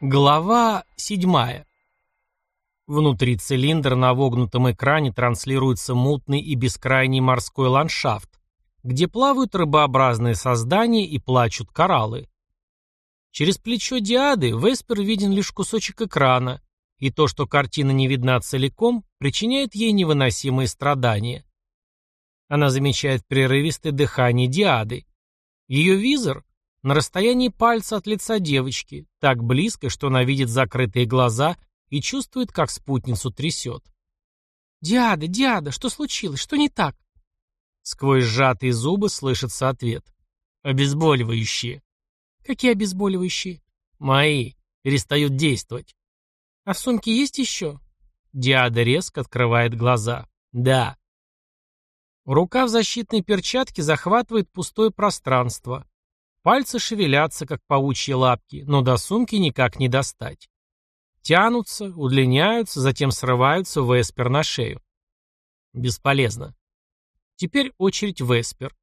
Глава 7. Внутри цилиндра на вогнутом экране транслируется мутный и бескрайний морской ландшафт, где плавают рыбообразные создания и плачут кораллы. Через плечо Диады Веспер виден лишь кусочек экрана, и то, что картина не видна целиком, причиняет ей невыносимые страдания. Она замечает прерывистое дыхание Диады. Ее визор на расстоянии пальца от лица девочки, так близко, что она видит закрытые глаза и чувствует, как спутницу трясет. «Диада, Диада, что случилось? Что не так?» Сквозь сжатые зубы слышится ответ. «Обезболивающие». «Какие обезболивающие?» «Мои. Перестают действовать». «А в сумке есть еще?» Диада резко открывает глаза. «Да». Рука в защитной перчатке захватывает пустое пространство. Пальцы шевелятся, как паучьи лапки, но до сумки никак не достать. Тянутся, удлиняются, затем срываются в Эспер на шею. Бесполезно. Теперь очередь Веспер.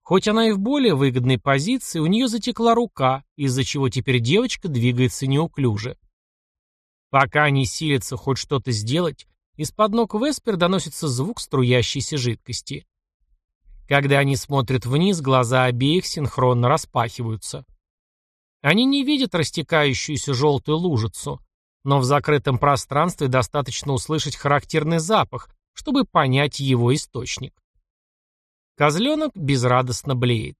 Хоть она и в более выгодной позиции, у нее затекла рука, из-за чего теперь девочка двигается неуклюже. Пока они силятся хоть что-то сделать, из-под ног Веспер доносится звук струящейся жидкости. Когда они смотрят вниз, глаза обеих синхронно распахиваются. Они не видят растекающуюся желтую лужицу, но в закрытом пространстве достаточно услышать характерный запах, чтобы понять его источник. Козленок безрадостно блеет.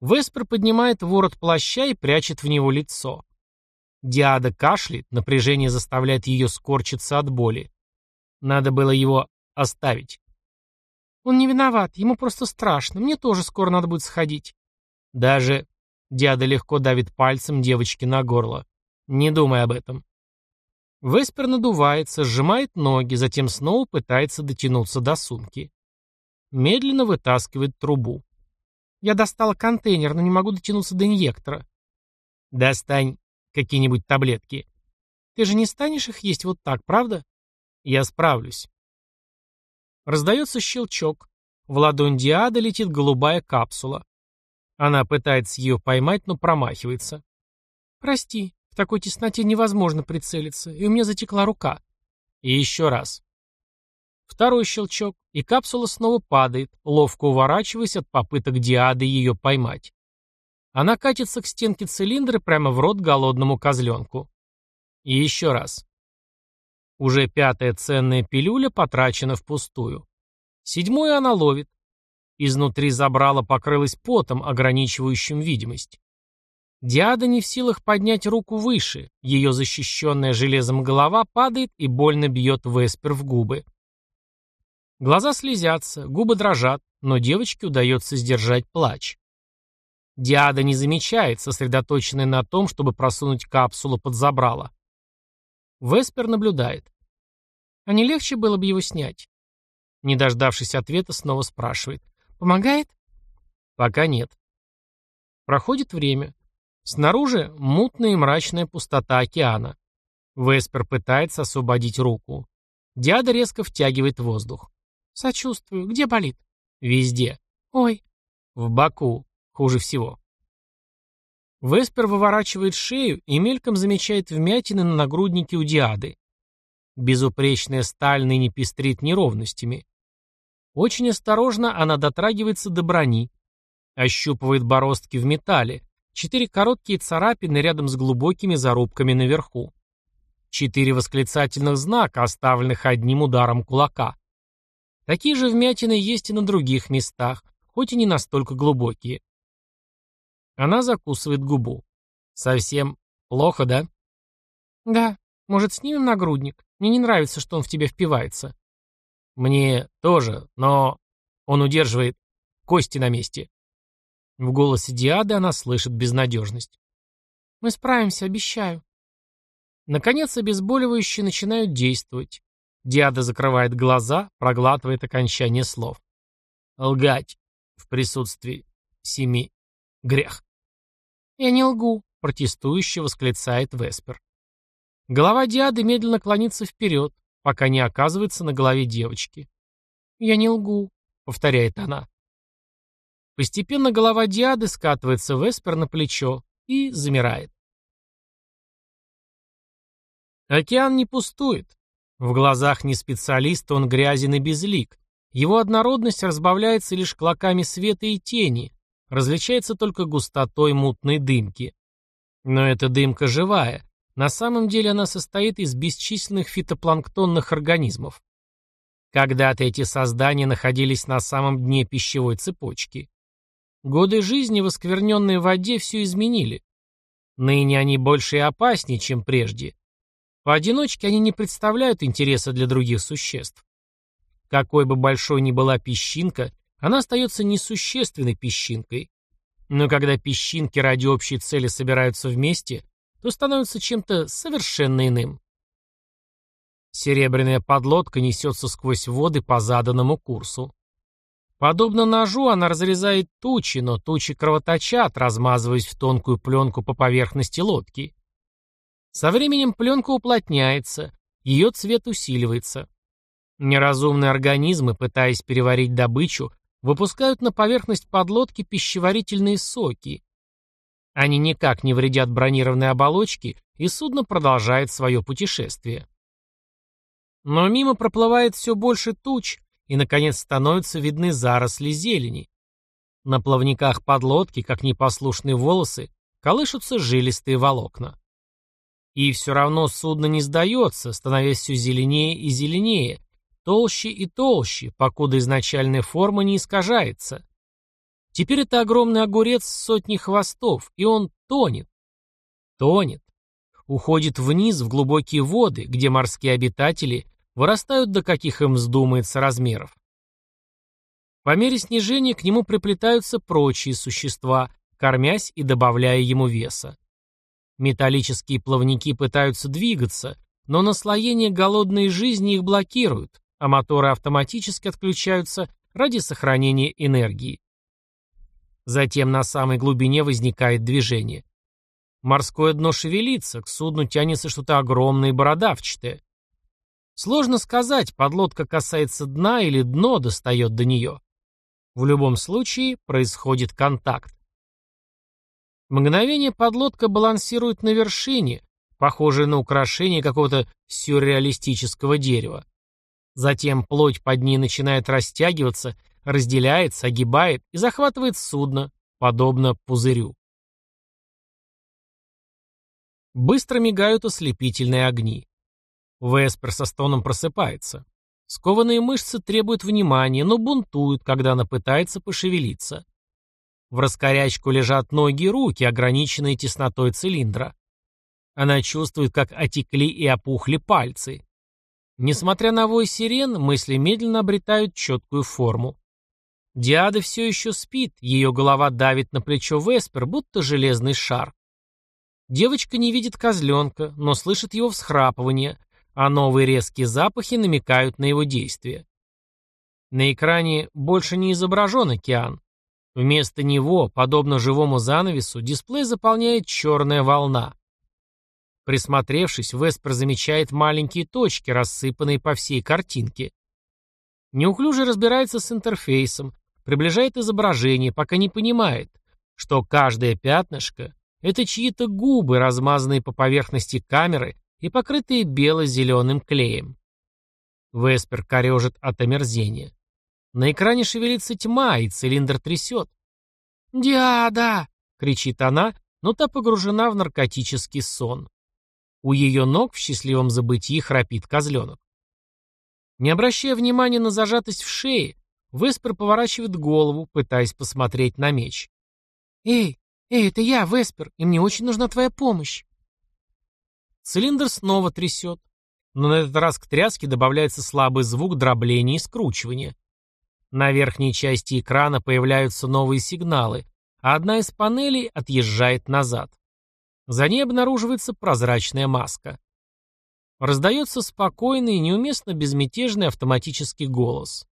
Веспер поднимает ворот плаща и прячет в него лицо. Диада кашляет, напряжение заставляет ее скорчиться от боли. Надо было его оставить. Он не виноват, ему просто страшно. Мне тоже скоро надо будет сходить. Даже дядя легко давит пальцем девочки на горло. Не думай об этом. Веспер надувается, сжимает ноги, затем снова пытается дотянуться до сумки. Медленно вытаскивает трубу. Я достала контейнер, но не могу дотянуться до инъектора. Достань какие-нибудь таблетки. Ты же не станешь их есть вот так, правда? Я справлюсь. Раздается щелчок. В ладонь Диады летит голубая капсула. Она пытается ее поймать, но промахивается. «Прости, в такой тесноте невозможно прицелиться, и у меня затекла рука». И еще раз. Второй щелчок, и капсула снова падает, ловко уворачиваясь от попыток Диады ее поймать. Она катится к стенке цилиндра прямо в рот голодному козленку. И еще раз. Уже пятая ценная пилюля потрачена впустую. Седьмую она ловит. Изнутри забрала покрылась потом, ограничивающим видимость. Диада не в силах поднять руку выше, ее защищенная железом голова падает и больно бьет Веспер в губы. Глаза слезятся, губы дрожат, но девочке удается сдержать плач. Диада не замечает, сосредоточенная на том, чтобы просунуть капсулу под забрало. Веспер наблюдает. А не легче было бы его снять? Не дождавшись ответа, снова спрашивает. Помогает? Пока нет. Проходит время. Снаружи мутная и мрачная пустота океана. Веспер пытается освободить руку. Диада резко втягивает воздух. Сочувствую. Где болит? Везде. Ой. В боку. Хуже всего. Веспер выворачивает шею и мельком замечает вмятины на нагруднике у Диады. Безупречная сталь ныне пестрит неровностями. Очень осторожно она дотрагивается до брони. Ощупывает бороздки в металле. Четыре короткие царапины рядом с глубокими зарубками наверху. Четыре восклицательных знака, оставленных одним ударом кулака. Такие же вмятины есть и на других местах, хоть и не настолько глубокие. Она закусывает губу. Совсем плохо, да? Да. Может, снимем нагрудник? Мне не нравится, что он в тебя впивается. Мне тоже, но он удерживает кости на месте. В голосе Диады она слышит безнадежность. Мы справимся, обещаю. Наконец, обезболивающие начинают действовать. Диада закрывает глаза, проглатывает окончание слов. Лгать в присутствии семи грех. «Я не лгу», — протестующе восклицает Веспер. Голова Диады медленно клонится вперед, пока не оказывается на голове девочки. «Я не лгу», — повторяет она. Постепенно голова Диады скатывается Веспер на плечо и замирает. Океан не пустует. В глазах не специалиста он грязен и безлик. Его однородность разбавляется лишь клоками света и тени, различается только густотой мутной дымки. Но эта дымка живая. На самом деле она состоит из бесчисленных фитопланктонных организмов. Когда-то эти создания находились на самом дне пищевой цепочки. Годы жизни в оскверненной воде все изменили. Ныне они больше и опаснее, чем прежде. Поодиночке они не представляют интереса для других существ. Какой бы большой ни была песчинка, она остается несущественной песчинкой. Но когда песчинки ради общей цели собираются вместе, то становятся чем-то совершенно иным. Серебряная подлодка несется сквозь воды по заданному курсу. Подобно ножу, она разрезает тучи, но тучи кровоточат, размазываясь в тонкую пленку по поверхности лодки. Со временем пленка уплотняется, ее цвет усиливается. Неразумные организмы, пытаясь переварить добычу, выпускают на поверхность подлодки пищеварительные соки. Они никак не вредят бронированной оболочке, и судно продолжает свое путешествие. Но мимо проплывает все больше туч, и, наконец, становятся видны заросли зелени. На плавниках подлодки, как непослушные волосы, колышутся жилистые волокна. И все равно судно не сдается, становясь все зеленее и зеленее, толще и толще, покуда изначальная форма не искажается. Теперь это огромный огурец с сотней хвостов, и он тонет. Тонет. Уходит вниз в глубокие воды, где морские обитатели вырастают до каких им вздумается размеров. По мере снижения к нему приплетаются прочие существа, кормясь и добавляя ему веса. Металлические плавники пытаются двигаться, но наслоение голодной жизни их блокируют, а моторы автоматически отключаются ради сохранения энергии. Затем на самой глубине возникает движение. Морское дно шевелится, к судну тянется что-то огромное и бородавчатое. Сложно сказать, подлодка касается дна или дно достает до нее. В любом случае происходит контакт. Мгновение подлодка балансирует на вершине, похожее на украшение какого-то сюрреалистического дерева. Затем плоть под ней начинает растягиваться, разделяется, огибает и захватывает судно, подобно пузырю. Быстро мигают ослепительные огни. Веспер со стоном просыпается. Скованные мышцы требуют внимания, но бунтуют, когда она пытается пошевелиться. В раскорячку лежат ноги и руки, ограниченные теснотой цилиндра. Она чувствует, как отекли и опухли пальцы. Несмотря на вой сирен, мысли медленно обретают четкую форму. Диада все еще спит, ее голова давит на плечо Веспер, будто железный шар. Девочка не видит козленка, но слышит его всхрапывание, а новые резкие запахи намекают на его действие. На экране больше не изображен океан. Вместо него, подобно живому занавесу, дисплей заполняет черная волна. Присмотревшись, Веспер замечает маленькие точки, рассыпанные по всей картинке. Неуклюже разбирается с интерфейсом, приближает изображение, пока не понимает, что каждое пятнышко — это чьи-то губы, размазанные по поверхности камеры и покрытые бело-зеленым клеем. Веспер корежит от омерзения. На экране шевелится тьма, и цилиндр трясет. «Диада!» — кричит она, но та погружена в наркотический сон. У ее ног в счастливом забытии храпит козленок. Не обращая внимания на зажатость в шее, Веспер поворачивает голову, пытаясь посмотреть на меч. «Эй, эй, это я, Веспер, и мне очень нужна твоя помощь». Цилиндр снова трясет, но на этот раз к тряске добавляется слабый звук дробления и скручивания. На верхней части экрана появляются новые сигналы, а одна из панелей отъезжает назад. За ней обнаруживается прозрачная маска. Раздается спокойный и неуместно безмятежный автоматический голос.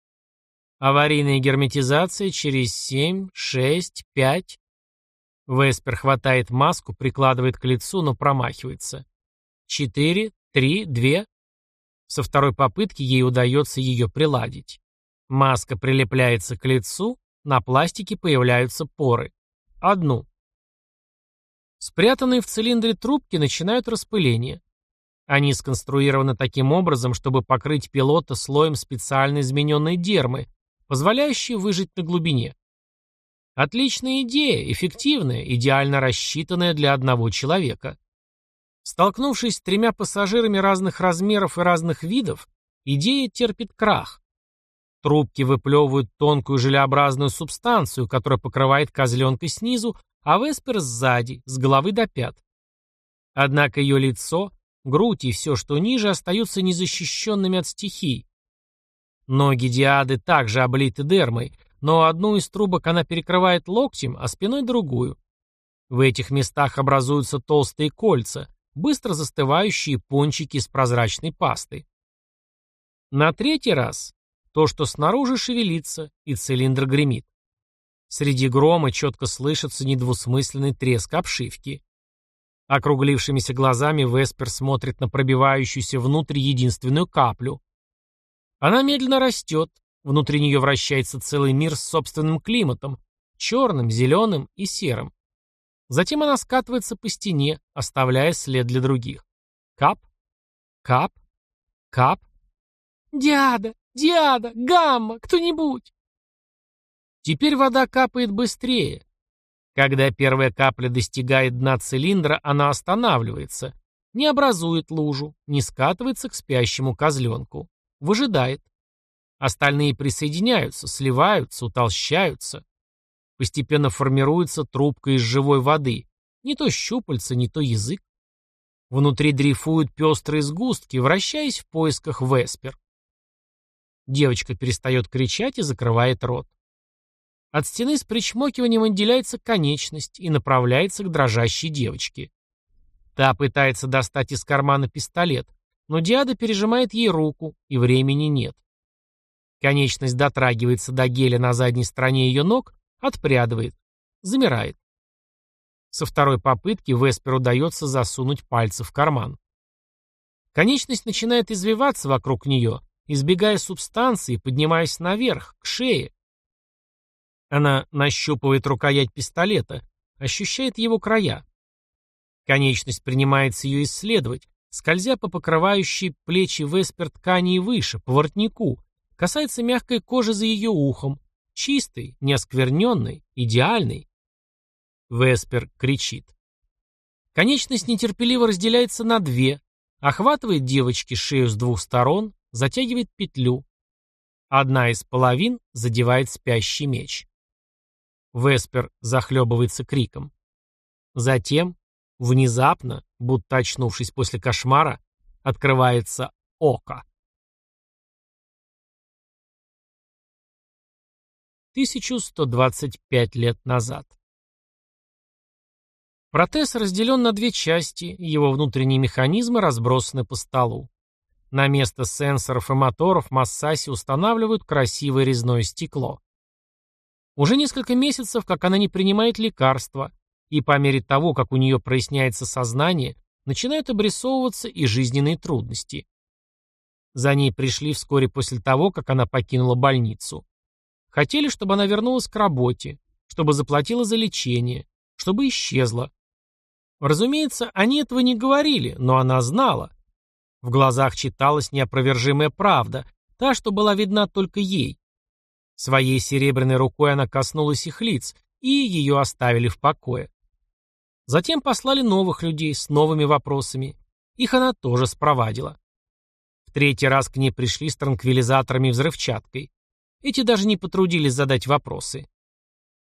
Аварийная герметизация через 7, 6, 5. Веспер хватает маску, прикладывает к лицу, но промахивается. Четыре, три, две. Со второй попытки ей удается ее приладить. Маска прилепляется к лицу, на пластике появляются поры. Одну. Спрятанные в цилиндре трубки начинают распыление. Они сконструированы таким образом, чтобы покрыть пилота слоем специально измененной дермы, позволяющей выжить на глубине. Отличная идея, эффективная, идеально рассчитанная для одного человека. Столкнувшись с тремя пассажирами разных размеров и разных видов, идея терпит крах. Трубки выплевывают тонкую желеобразную субстанцию, которая покрывает козленка снизу, а Веспер сзади, с головы до пят. Однако ее лицо, грудь и все, что ниже, остаются незащищенными от стихий. Ноги Диады также облиты дермой, но одну из трубок она перекрывает локтем, а спиной другую. В этих местах образуются толстые кольца, быстро застывающие пончики с прозрачной пастой. На третий раз то, что снаружи шевелится, и цилиндр гремит. Среди грома четко слышится недвусмысленный треск обшивки. Округлившимися глазами Веспер смотрит на пробивающуюся внутрь единственную каплю. Она медленно растет, внутри нее вращается целый мир с собственным климатом, черным, зеленым и серым. Затем она скатывается по стене, оставляя след для других. Кап, кап, кап. «Диада! Диада! Гамма! Кто-нибудь!» Теперь вода капает быстрее. Когда первая капля достигает дна цилиндра, она останавливается, не образует лужу, не скатывается к спящему козленку. Выжидает. Остальные присоединяются, сливаются, утолщаются. Постепенно формируется трубка из живой воды. Не то щупальца, не то язык. Внутри дрейфуют пестрые сгустки, вращаясь в поисках Веспер. Девочка перестает кричать и закрывает рот. От стены с причмокиванием отделяется конечность и направляется к дрожащей девочке. Та пытается достать из кармана пистолет, но Диада пережимает ей руку, и времени нет. Конечность дотрагивается до геля на задней стороне ее ног, отпрядывает, замирает. Со второй попытки Веспер удается засунуть пальцы в карман. Конечность начинает извиваться вокруг нее, избегая субстанции, поднимаясь наверх, к шее. Она нащупывает рукоять пистолета, ощущает его края. Конечность принимается ее исследовать, скользя по покрывающей плечи Веспер ткани и выше, по воротнику, касается мягкой кожи за ее ухом, чистой, неоскверненной, идеальной. Веспер кричит. Конечность нетерпеливо разделяется на две, охватывает девочке шею с двух сторон, затягивает петлю. Одна из половин задевает спящий меч. Веспер захлебывается криком. Затем, внезапно, будто очнувшись после кошмара, открывается око. 1125 лет назад. Протез разделен на две части, его внутренние механизмы разбросаны по столу. На место сенсоров и моторов Массаси устанавливают красивое резное стекло. Уже несколько месяцев, как она не принимает лекарства, и по мере того, как у нее проясняется сознание, начинают обрисовываться и жизненные трудности. За ней пришли вскоре после того, как она покинула больницу. Хотели, чтобы она вернулась к работе, чтобы заплатила за лечение, чтобы исчезла. Разумеется, они этого не говорили, но она знала. В глазах читалась неопровержимая правда, та, что была видна только ей. Своей серебряной рукой она коснулась их лиц, и ее оставили в покое. Затем послали новых людей с новыми вопросами. Их она тоже спровадила. В третий раз к ней пришли с транквилизаторами и взрывчаткой. Эти даже не потрудились задать вопросы.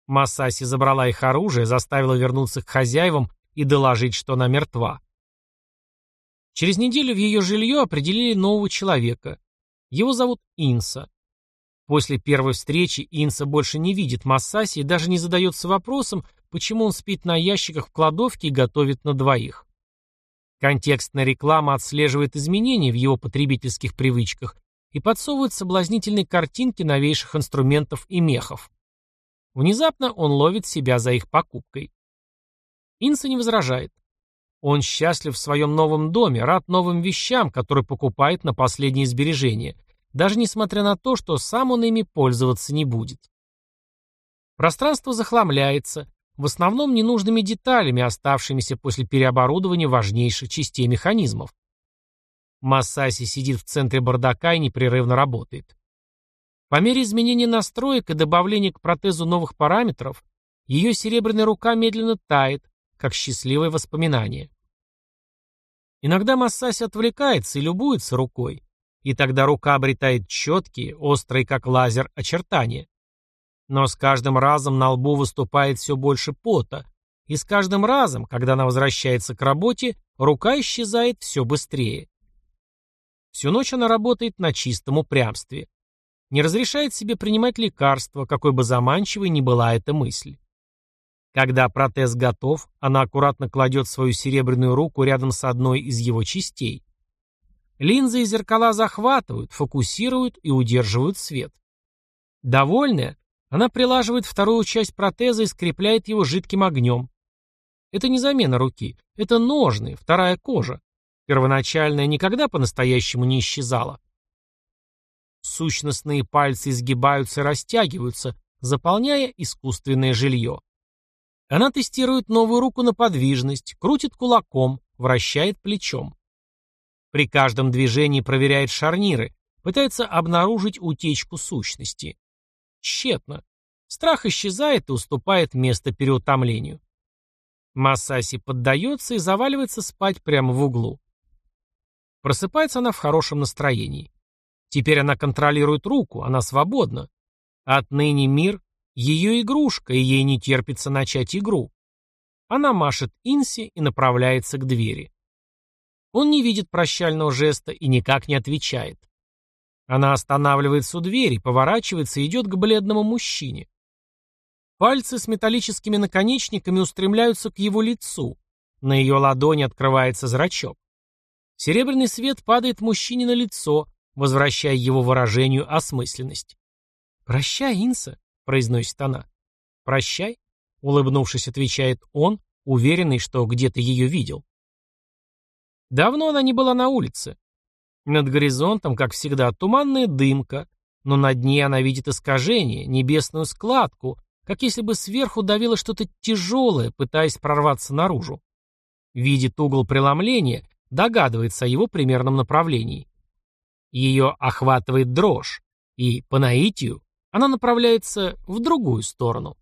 Масаси забрала их оружие, заставила вернуться к хозяевам и доложить, что она мертва. Через неделю в ее жилье определили нового человека. Его зовут Инса. После первой встречи Инса больше не видит Массаси и даже не задается вопросом, почему он спит на ящиках в кладовке и готовит на двоих. Контекстная реклама отслеживает изменения в его потребительских привычках и подсовывает соблазнительные картинки новейших инструментов и мехов. Внезапно он ловит себя за их покупкой. Инса не возражает. Он счастлив в своем новом доме, рад новым вещам, которые покупает на последние сбережения, даже несмотря на то, что сам он ими пользоваться не будет. Пространство захламляется, в основном ненужными деталями, оставшимися после переоборудования важнейших частей механизмов. Масаси сидит в центре бардака и непрерывно работает. По мере изменения настроек и добавления к протезу новых параметров, ее серебряная рука медленно тает, как счастливое воспоминание. Иногда Массаси отвлекается и любуется рукой, и тогда рука обретает четкие, острые как лазер, очертания. Но с каждым разом на лбу выступает все больше пота, и с каждым разом, когда она возвращается к работе, рука исчезает все быстрее. Всю ночь она работает на чистом упрямстве. Не разрешает себе принимать лекарства, какой бы заманчивой ни была эта мысль. Когда протез готов, она аккуратно кладет свою серебряную руку рядом с одной из его частей. Линзы и зеркала захватывают, фокусируют и удерживают свет. Довольная, она прилаживает вторую часть протеза и скрепляет его жидким огнем. Это не замена руки, это ножны, вторая кожа. Первоначальная никогда по-настоящему не исчезала. Сущностные пальцы изгибаются и растягиваются, заполняя искусственное жилье. Она тестирует новую руку на подвижность, крутит кулаком, вращает плечом. При каждом движении проверяет шарниры, пытается обнаружить утечку сущности. Тщетно. Страх исчезает и уступает место переутомлению. Масаси поддается и заваливается спать прямо в углу. Просыпается она в хорошем настроении. Теперь она контролирует руку, она свободна. Отныне мир — ее игрушка, и ей не терпится начать игру. Она машет Инси и направляется к двери. Он не видит прощального жеста и никак не отвечает. Она останавливается у двери, поворачивается и идет к бледному мужчине. Пальцы с металлическими наконечниками устремляются к его лицу. На ее ладони открывается зрачок. Серебряный свет падает мужчине на лицо, возвращая его выражению осмысленность. «Прощай, Инса», — произносит она. «Прощай», — улыбнувшись, отвечает он, уверенный, что где-то ее видел. Давно она не была на улице. Над горизонтом, как всегда, туманная дымка, но над ней она видит искажение, небесную складку, как если бы сверху давило что-то тяжелое, пытаясь прорваться наружу. Видит угол преломления, догадывается о его примерном направлении. Ее охватывает дрожь, и, по наитию, она направляется в другую сторону.